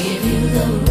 Baby, it's yours,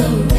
all yours.